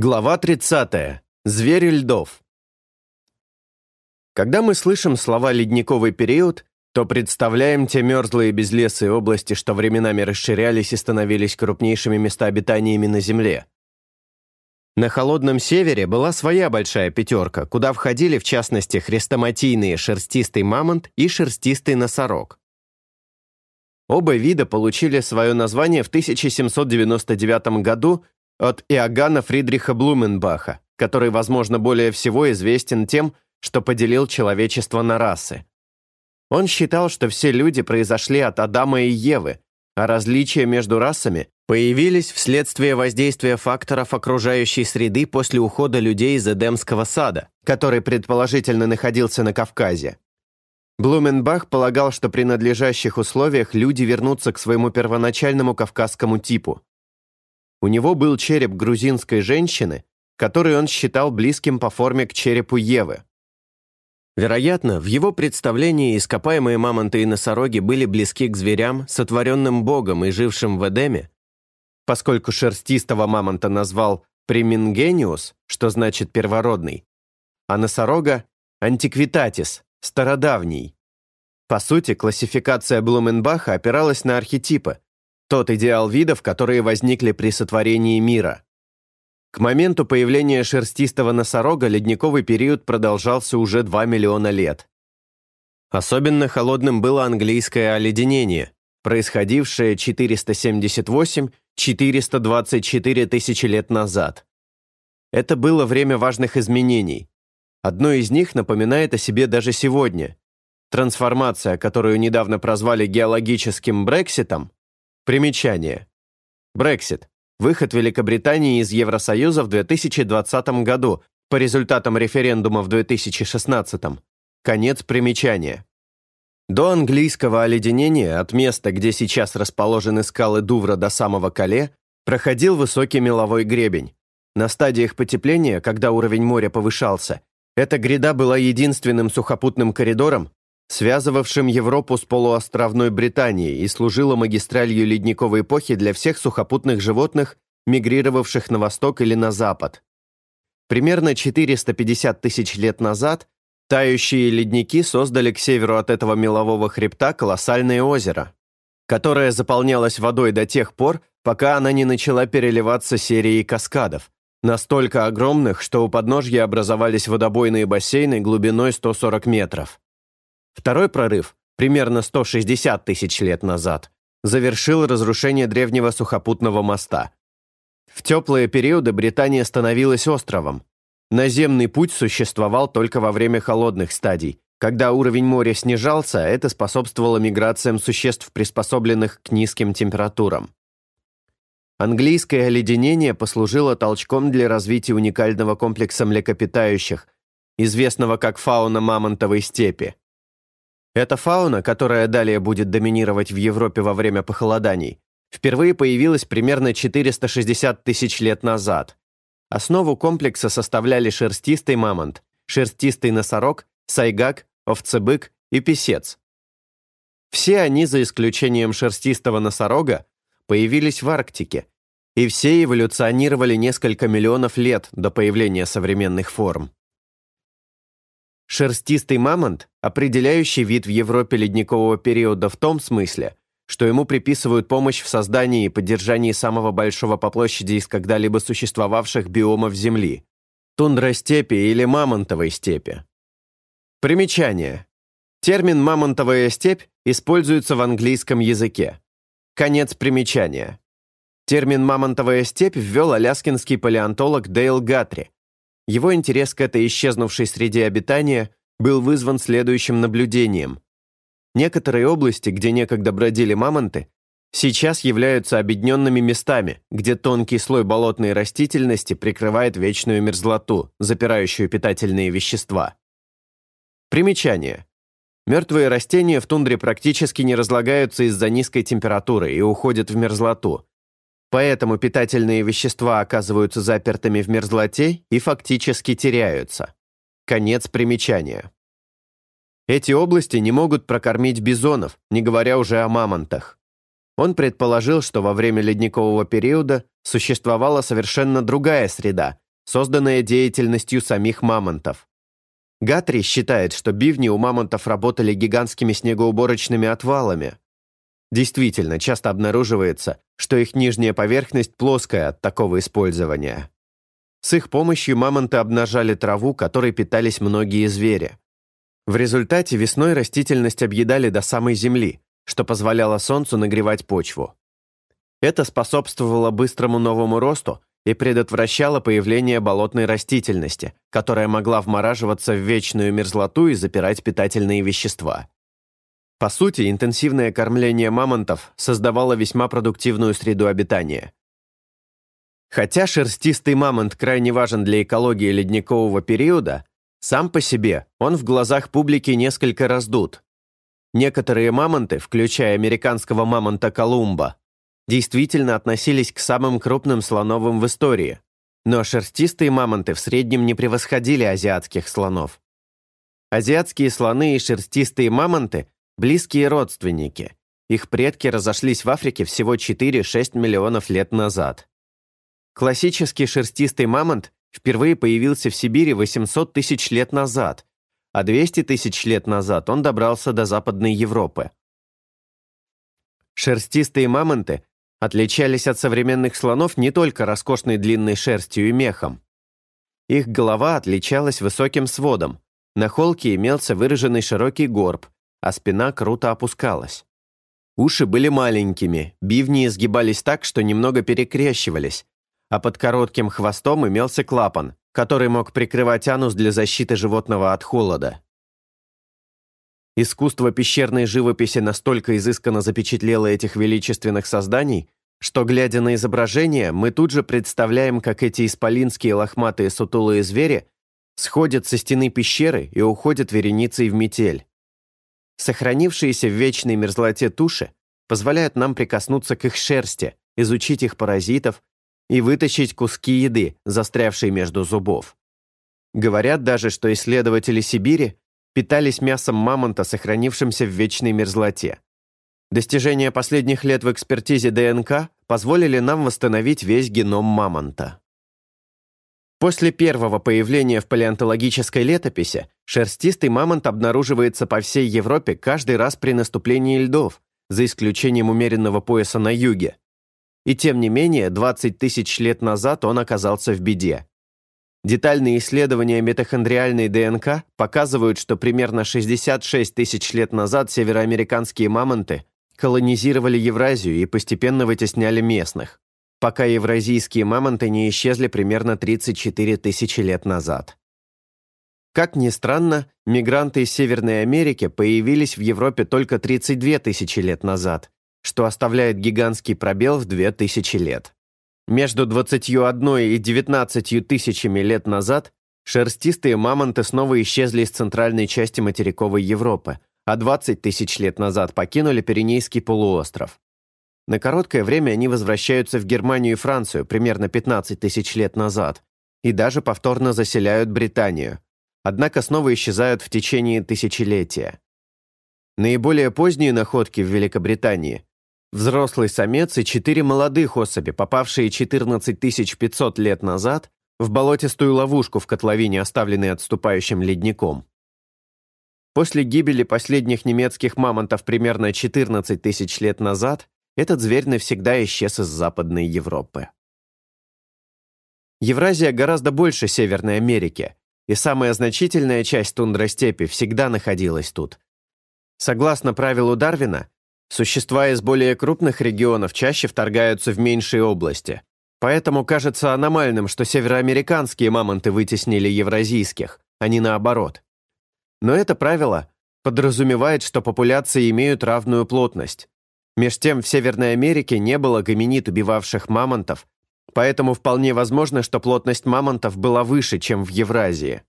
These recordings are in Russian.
Глава 30. Звери льдов. Когда мы слышим слова «ледниковый период», то представляем те мерзлые безлесые области, что временами расширялись и становились крупнейшими местообитаниями на Земле. На холодном севере была своя большая пятерка, куда входили в частности хрестоматийные шерстистый мамонт и шерстистый носорог. Оба вида получили свое название в 1799 году от Иоганна Фридриха Блуменбаха, который, возможно, более всего известен тем, что поделил человечество на расы. Он считал, что все люди произошли от Адама и Евы, а различия между расами появились вследствие воздействия факторов окружающей среды после ухода людей из Эдемского сада, который предположительно находился на Кавказе. Блуменбах полагал, что при надлежащих условиях люди вернутся к своему первоначальному кавказскому типу. У него был череп грузинской женщины, который он считал близким по форме к черепу Евы. Вероятно, в его представлении ископаемые мамонты и носороги были близки к зверям, сотворенным Богом и жившим в Эдеме, поскольку шерстистого мамонта назвал примингениус, что значит первородный, а носорога – антиквитатис, стародавний. По сути, классификация Блуменбаха опиралась на архетипы, тот идеал видов, которые возникли при сотворении мира. К моменту появления шерстистого носорога ледниковый период продолжался уже 2 миллиона лет. Особенно холодным было английское оледенение, происходившее 478-424 тысячи лет назад. Это было время важных изменений. Одно из них напоминает о себе даже сегодня. Трансформация, которую недавно прозвали геологическим Брекситом, Примечание. Брексит. Выход Великобритании из Евросоюза в 2020 году по результатам референдума в 2016. Конец примечания. До английского оледенения от места, где сейчас расположены скалы Дувра до самого Кале, проходил высокий меловой гребень. На стадиях потепления, когда уровень моря повышался, эта гряда была единственным сухопутным коридором, связывавшим Европу с полуостровной Британией и служила магистралью ледниковой эпохи для всех сухопутных животных, мигрировавших на восток или на запад. Примерно 450 тысяч лет назад тающие ледники создали к северу от этого мелового хребта колоссальное озеро, которое заполнялось водой до тех пор, пока она не начала переливаться серией каскадов, настолько огромных, что у подножья образовались водобойные бассейны глубиной 140 метров. Второй прорыв, примерно 160 тысяч лет назад, завершил разрушение древнего сухопутного моста. В теплые периоды Британия становилась островом. Наземный путь существовал только во время холодных стадий. Когда уровень моря снижался, это способствовало миграциям существ, приспособленных к низким температурам. Английское оледенение послужило толчком для развития уникального комплекса млекопитающих, известного как фауна мамонтовой степи. Эта фауна, которая далее будет доминировать в Европе во время похолоданий, впервые появилась примерно 460 тысяч лет назад. Основу комплекса составляли шерстистый мамонт, шерстистый носорог, сайгак, овцебык и писец. Все они, за исключением шерстистого носорога, появились в Арктике, и все эволюционировали несколько миллионов лет до появления современных форм. Шерстистый мамонт – определяющий вид в Европе ледникового периода в том смысле, что ему приписывают помощь в создании и поддержании самого большого по площади из когда-либо существовавших биомов Земли – тундра-степи или мамонтовой степи. Примечание. Термин «мамонтовая степь» используется в английском языке. Конец примечания. Термин «мамонтовая степь» ввел аляскинский палеонтолог Дейл Гатри – его интерес к этой исчезнувшей среде обитания был вызван следующим наблюдением. Некоторые области, где некогда бродили мамонты, сейчас являются обедненными местами, где тонкий слой болотной растительности прикрывает вечную мерзлоту, запирающую питательные вещества. Примечание. Мертвые растения в тундре практически не разлагаются из-за низкой температуры и уходят в мерзлоту, Поэтому питательные вещества оказываются запертыми в мерзлоте и фактически теряются. Конец примечания. Эти области не могут прокормить бизонов, не говоря уже о мамонтах. Он предположил, что во время ледникового периода существовала совершенно другая среда, созданное деятельностью самих мамонтов. Гатри считает, что бивни у мамонтов работали гигантскими снегоуборочными отвалами. Действительно, часто обнаруживается, что их нижняя поверхность плоская от такого использования. С их помощью мамонты обнажали траву, которой питались многие звери. В результате весной растительность объедали до самой земли, что позволяло солнцу нагревать почву. Это способствовало быстрому новому росту и предотвращало появление болотной растительности, которая могла вмораживаться в вечную мерзлоту и запирать питательные вещества. По сути, интенсивное кормление мамонтов создавало весьма продуктивную среду обитания. Хотя шерстистый мамонт крайне важен для экологии ледникового периода, сам по себе он в глазах публики несколько раздут. Некоторые мамонты, включая американского мамонта Колумба, действительно относились к самым крупным слоновым в истории, но шерстистые мамонты в среднем не превосходили азиатских слонов. Азиатские слоны и шерстистые мамонты – близкие родственники. Их предки разошлись в Африке всего 4-6 миллионов лет назад. Классический шерстистый мамонт впервые появился в Сибири 800 тысяч лет назад, а 200 тысяч лет назад он добрался до Западной Европы. Шерстистые мамонты отличались от современных слонов не только роскошной длинной шерстью и мехом. Их голова отличалась высоким сводом, на холке имелся выраженный широкий горб, а спина круто опускалась. Уши были маленькими, бивни изгибались так, что немного перекрещивались, а под коротким хвостом имелся клапан, который мог прикрывать анус для защиты животного от холода. Искусство пещерной живописи настолько изысканно запечатлело этих величественных созданий, что, глядя на изображения, мы тут же представляем, как эти исполинские лохматые сутулые звери сходят со стены пещеры и уходят вереницей в метель. Сохранившиеся в вечной мерзлоте туши позволяют нам прикоснуться к их шерсти, изучить их паразитов, и вытащить куски еды, застрявшие между зубов. Говорят даже, что исследователи Сибири питались мясом мамонта, сохранившимся в вечной мерзлоте. Достижения последних лет в экспертизе ДНК позволили нам восстановить весь геном мамонта. После первого появления в палеонтологической летописи шерстистый мамонт обнаруживается по всей Европе каждый раз при наступлении льдов, за исключением умеренного пояса на юге. И тем не менее, 20 тысяч лет назад он оказался в беде. Детальные исследования метахондриальной ДНК показывают, что примерно 66 тысяч лет назад североамериканские мамонты колонизировали Евразию и постепенно вытесняли местных, пока евразийские мамонты не исчезли примерно 34 тысячи лет назад. Как ни странно, мигранты из Северной Америки появились в Европе только 32 тысячи лет назад, что оставляет гигантский пробел в 2000 лет. Между 21 и 19 тысячами лет назад шерстистые мамонты снова исчезли из центральной части материковой Европы, а 20 тысяч лет назад покинули Пиренейский полуостров. На короткое время они возвращаются в Германию и Францию примерно 15 тысяч лет назад и даже повторно заселяют Британию, однако снова исчезают в течение тысячелетия. Наиболее поздние находки в Великобритании Взрослый самец и четыре молодых особи, попавшие 14 500 лет назад в болотистую ловушку в котловине, оставленной отступающим ледником. После гибели последних немецких мамонтов примерно 14 тысяч лет назад этот зверь навсегда исчез из Западной Европы. Евразия гораздо больше Северной Америки, и самая значительная часть тундростепи всегда находилась тут. Согласно правилу Дарвина, Существа из более крупных регионов чаще вторгаются в меньшие области. Поэтому кажется аномальным, что североамериканские мамонты вытеснили евразийских, а не наоборот. Но это правило подразумевает, что популяции имеют равную плотность. Меж тем в Северной Америке не было гоминид, убивавших мамонтов, поэтому вполне возможно, что плотность мамонтов была выше, чем в Евразии.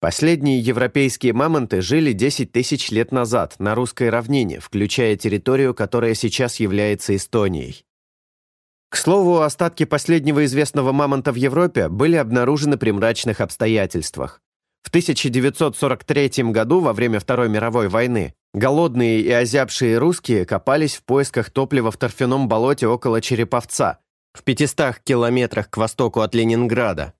Последние европейские мамонты жили 10 тысяч лет назад на русской равнине, включая территорию, которая сейчас является Эстонией. К слову, остатки последнего известного мамонта в Европе были обнаружены при мрачных обстоятельствах. В 1943 году, во время Второй мировой войны, голодные и озябшие русские копались в поисках топлива в торфяном болоте около Череповца в 500 километрах к востоку от Ленинграда.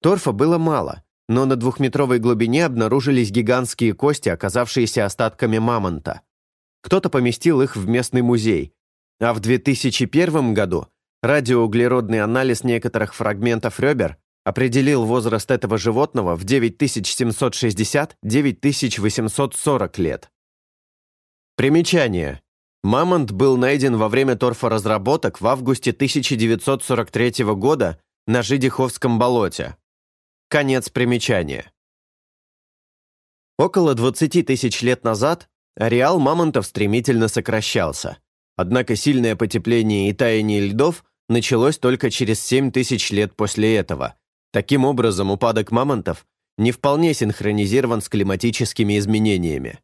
Торфа было мало, но на двухметровой глубине обнаружились гигантские кости, оказавшиеся остатками мамонта. Кто-то поместил их в местный музей, а в 2001 году радиоуглеродный анализ некоторых фрагментов ребер определил возраст этого животного в 9760-9840 лет. Примечание. Мамонт был найден во время торфоразработок в августе 1943 года на Жидиховском болоте. Конец примечания. Около 20 тысяч лет назад ареал мамонтов стремительно сокращался. Однако сильное потепление и таяние льдов началось только через 7 тысяч лет после этого. Таким образом, упадок мамонтов не вполне синхронизирован с климатическими изменениями.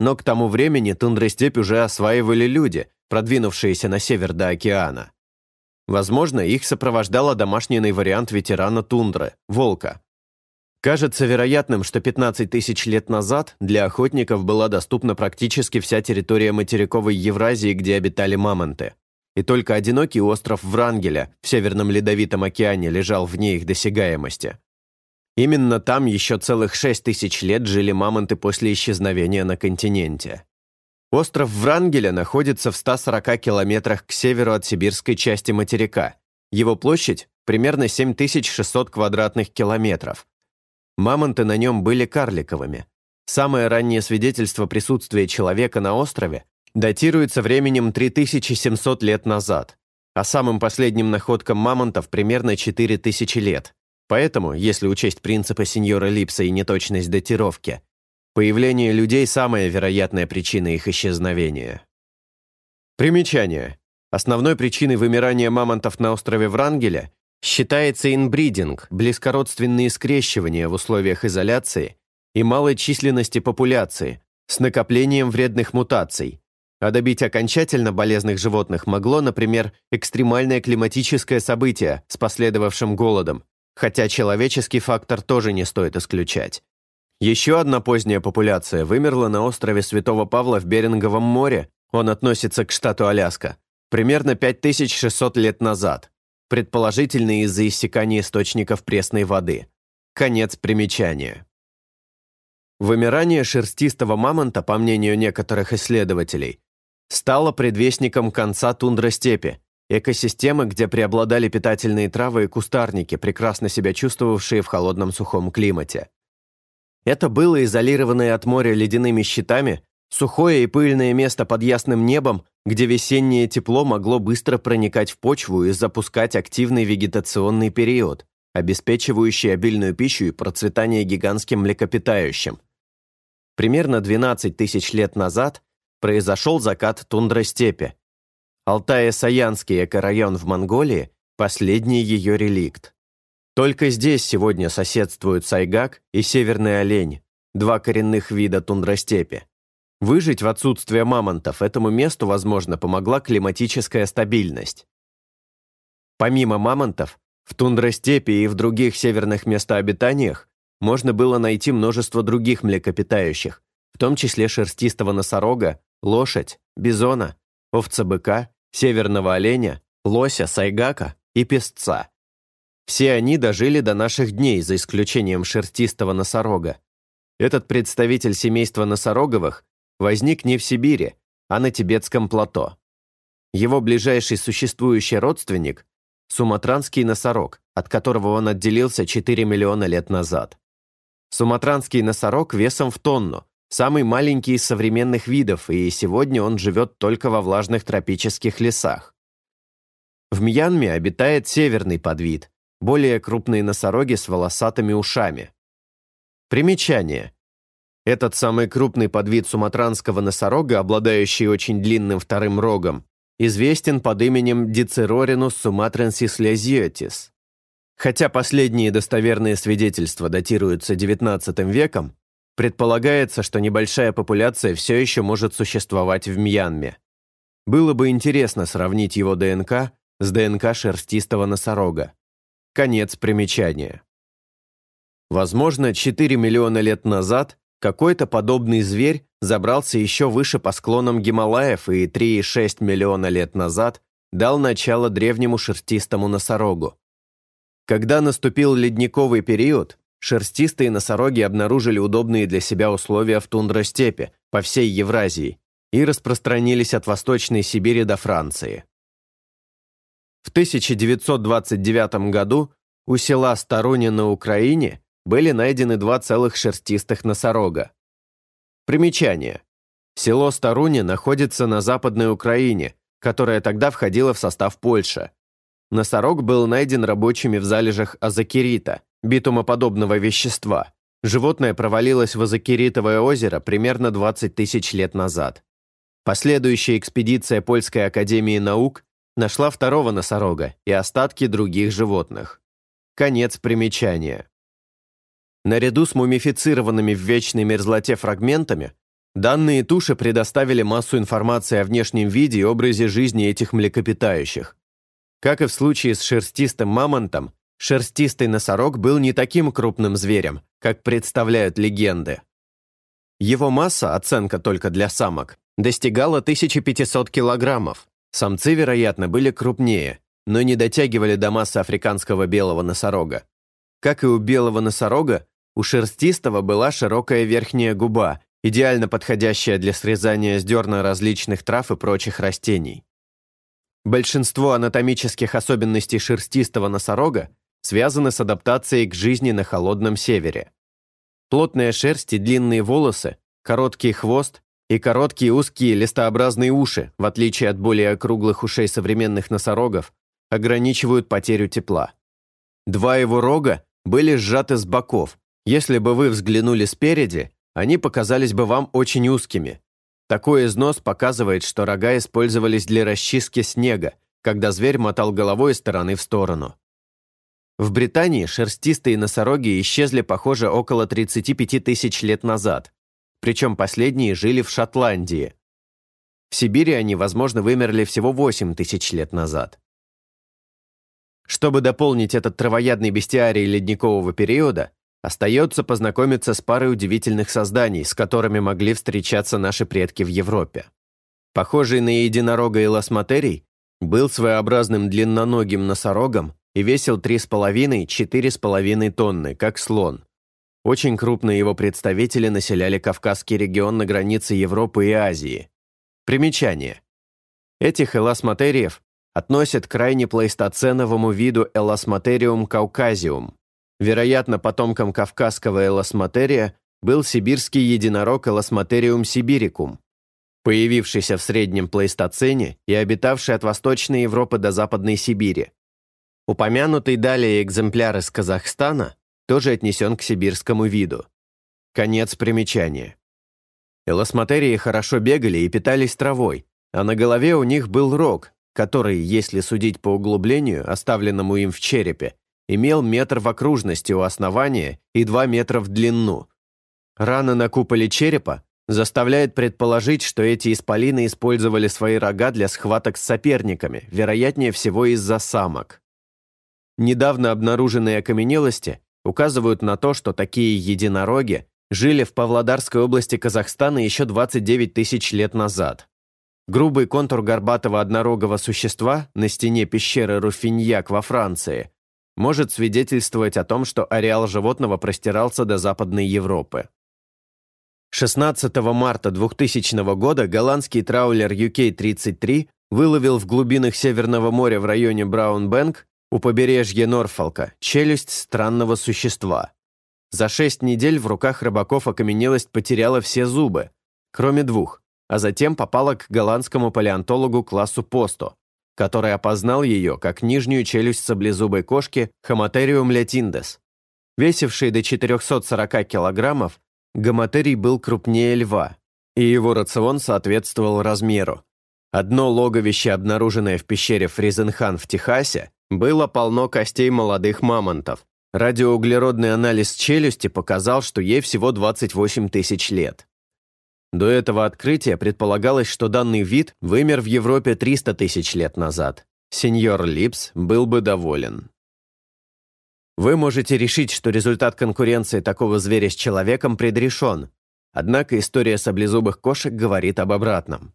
Но к тому времени тундростепь уже осваивали люди, продвинувшиеся на север до океана. Возможно, их сопровождал домашний вариант ветерана тундры – волка. Кажется вероятным, что 15 тысяч лет назад для охотников была доступна практически вся территория материковой Евразии, где обитали мамонты. И только одинокий остров Врангеля в Северном Ледовитом океане лежал вне их досягаемости. Именно там еще целых 6 тысяч лет жили мамонты после исчезновения на континенте. Остров Врангеля находится в 140 километрах к северу от сибирской части материка. Его площадь примерно 7600 квадратных километров. Мамонты на нем были карликовыми. Самое раннее свидетельство присутствия человека на острове датируется временем 3700 лет назад, а самым последним находкам мамонтов примерно 4000 лет. Поэтому, если учесть принципы сеньора Липса и неточность датировки, Появление людей – самая вероятная причина их исчезновения. Примечание. Основной причиной вымирания мамонтов на острове Врангеля считается инбридинг, близкородственные скрещивания в условиях изоляции и малой численности популяции с накоплением вредных мутаций. А добить окончательно болезных животных могло, например, экстремальное климатическое событие с последовавшим голодом, хотя человеческий фактор тоже не стоит исключать. Еще одна поздняя популяция вымерла на острове Святого Павла в Беринговом море, он относится к штату Аляска, примерно 5600 лет назад, предположительно из-за иссякания источников пресной воды. Конец примечания. Вымирание шерстистого мамонта, по мнению некоторых исследователей, стало предвестником конца тундростепи, экосистемы, где преобладали питательные травы и кустарники, прекрасно себя чувствовавшие в холодном сухом климате. Это было изолированное от моря ледяными щитами, сухое и пыльное место под ясным небом, где весеннее тепло могло быстро проникать в почву и запускать активный вегетационный период, обеспечивающий обильную пищу и процветание гигантским млекопитающим. Примерно 12 тысяч лет назад произошел закат тундростепи. Алтай-Саянский экорайон в Монголии – последний ее реликт. Только здесь сегодня соседствуют сайгак и северный олень, два коренных вида тундростепи. Выжить в отсутствие мамонтов этому месту, возможно, помогла климатическая стабильность. Помимо мамонтов, в тундростепи и в других северных местообитаниях можно было найти множество других млекопитающих, в том числе шерстистого носорога, лошадь, бизона, овца-быка, северного оленя, лося, сайгака и песца. Все они дожили до наших дней, за исключением шерстистого носорога. Этот представитель семейства носороговых возник не в Сибири, а на Тибетском плато. Его ближайший существующий родственник – суматранский носорог, от которого он отделился 4 миллиона лет назад. Суматранский носорог весом в тонну, самый маленький из современных видов, и сегодня он живет только во влажных тропических лесах. В Мьянме обитает северный подвид, более крупные носороги с волосатыми ушами. Примечание. Этот самый крупный подвид суматранского носорога, обладающий очень длинным вторым рогом, известен под именем Дицероринус суматренсис лезиотис. Хотя последние достоверные свидетельства датируются XIX веком, предполагается, что небольшая популяция все еще может существовать в Мьянме. Было бы интересно сравнить его ДНК с ДНК шерстистого носорога. Конец примечания. Возможно, 4 миллиона лет назад какой-то подобный зверь забрался еще выше по склонам Гималаев, и 3,6 миллиона лет назад дал начало древнему шерстистому носорогу. Когда наступил ледниковый период, шерстистые носороги обнаружили удобные для себя условия в тундростепе по всей Евразии и распространились от Восточной Сибири до Франции. В 1929 году у села Старуни на Украине были найдены два целых шерстистых носорога. Примечание. Село Старуни находится на Западной Украине, которая тогда входила в состав Польши. Носорог был найден рабочими в залежах азокерита, битумоподобного вещества. Животное провалилось в Азокеритовое озеро примерно 20 тысяч лет назад. Последующая экспедиция Польской академии наук нашла второго носорога и остатки других животных. Конец примечания. Наряду с мумифицированными в вечной мерзлоте фрагментами, данные туши предоставили массу информации о внешнем виде и образе жизни этих млекопитающих. Как и в случае с шерстистым мамонтом, шерстистый носорог был не таким крупным зверем, как представляют легенды. Его масса, оценка только для самок, достигала 1500 килограммов. Самцы, вероятно, были крупнее, но не дотягивали до массы африканского белого носорога. Как и у белого носорога, у шерстистого была широкая верхняя губа, идеально подходящая для срезания с дерна различных трав и прочих растений. Большинство анатомических особенностей шерстистого носорога связаны с адаптацией к жизни на холодном севере. Плотная шерсть и длинные волосы, короткий хвост и короткие узкие листообразные уши, в отличие от более округлых ушей современных носорогов, ограничивают потерю тепла. Два его рога были сжаты с боков. Если бы вы взглянули спереди, они показались бы вам очень узкими, такой износ показывает, что рога использовались для расчистки снега, когда зверь мотал головой из стороны в сторону. В Британии шерстистые носороги исчезли, похоже, около 35 тысяч лет назад, причем последние жили в Шотландии. В Сибири они, возможно, вымерли всего 8 тысяч лет назад. Чтобы дополнить этот травоядный бестиарий ледникового периода, Остается познакомиться с парой удивительных созданий, с которыми могли встречаться наши предки в Европе. Похожий на единорога эласматерий, был своеобразным длинноногим носорогом и весил 3,5-4,5 тонны, как слон. Очень крупные его представители населяли Кавказский регион на границе Европы и Азии. Примечание. Этих эласматериев относят к крайне плейстоценовому виду Эласматериум кауказиум, Вероятно, потомком кавказского элосматерия был сибирский единорог Элосматериум сибирикум, появившийся в среднем плейстоцене и обитавший от Восточной Европы до Западной Сибири. Упомянутый далее экземпляр из Казахстана тоже отнесен к сибирскому виду. Конец примечания. Элосматерии хорошо бегали и питались травой, а на голове у них был рог, который, если судить по углублению, оставленному им в черепе, имел метр в окружности у основания и 2 метра в длину. Рана на куполе черепа заставляет предположить, что эти исполины использовали свои рога для схваток с соперниками, вероятнее всего из-за самок. Недавно обнаруженные окаменелости указывают на то, что такие единороги жили в Павлодарской области Казахстана еще 29 тысяч лет назад. Грубый контур горбатого однорогого существа на стене пещеры Руфиньяк во Франции может свидетельствовать о том, что ареал животного простирался до Западной Европы. 16 марта 2000 года голландский траулер UK-33 выловил в глубинах Северного моря в районе Браунбэнк у побережья Норфолка челюсть странного существа. За шесть недель в руках рыбаков окаменелость потеряла все зубы, кроме двух, а затем попала к голландскому палеонтологу классу Посто, который опознал ее как нижнюю челюсть саблезубой кошки Хаматериум лятиндес. Весивший до 440 килограммов, гоматерий был крупнее льва, и его рацион соответствовал размеру. Одно логовище, обнаруженное в пещере Фризенхан в Техасе, было полно костей молодых мамонтов. Радиоуглеродный анализ челюсти показал, что ей всего 28 тысяч лет. До этого открытия предполагалось, что данный вид вымер в Европе 300 тысяч лет назад. Сеньор Липс был бы доволен. Вы можете решить, что результат конкуренции такого зверя с человеком предрешен, однако история саблезубых кошек говорит об обратном.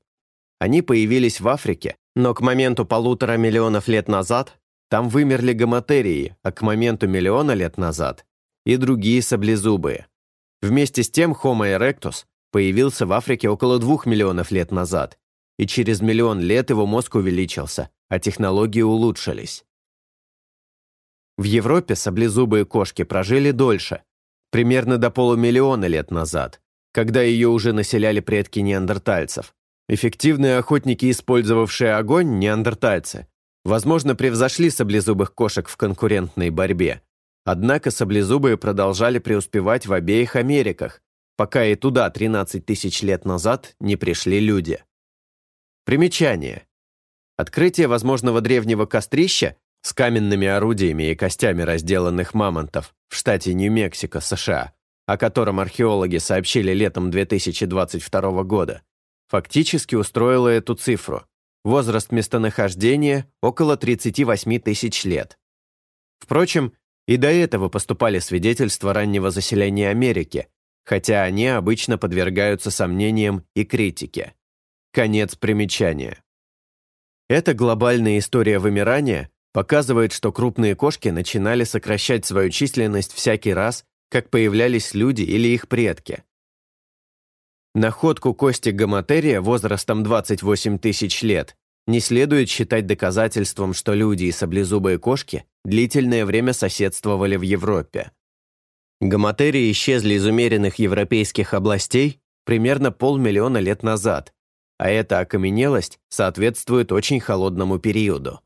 Они появились в Африке Но к моменту полутора миллионов лет назад там вымерли гомотерии, а к моменту миллиона лет назад и другие саблезубые. Вместе с тем Homo erectus появился в Африке около двух миллионов лет назад, и через миллион лет его мозг увеличился, а технологии улучшились. В Европе саблезубые кошки прожили дольше, примерно до полумиллиона лет назад, когда ее уже населяли предки неандертальцев. Эффективные охотники, использовавшие огонь, неандертальцы, возможно, превзошли саблезубых кошек в конкурентной борьбе. Однако саблезубые продолжали преуспевать в обеих Америках, пока и туда 13 тысяч лет назад не пришли люди. Примечание. Открытие возможного древнего кострища с каменными орудиями и костями разделанных мамонтов в штате Нью-Мексико, США, о котором археологи сообщили летом 2022 года, фактически устроило эту цифру. Возраст местонахождения – около 38 тысяч лет. Впрочем, и до этого поступали свидетельства раннего заселения Америки, хотя они обычно подвергаются сомнениям и критике. Конец примечания. Эта глобальная история вымирания показывает, что крупные кошки начинали сокращать свою численность всякий раз, как появлялись люди или их предки. Находку кости гомотерия возрастом 28 тысяч лет не следует считать доказательством, что люди и саблезубые кошки длительное время соседствовали в Европе. Гомотерии исчезли из умеренных европейских областей примерно полмиллиона лет назад, а эта окаменелость соответствует очень холодному периоду.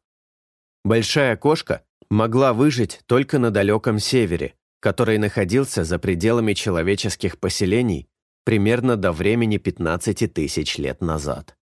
Большая кошка могла выжить только на далеком севере, который находился за пределами человеческих поселений примерно до времени 15 тысяч лет назад.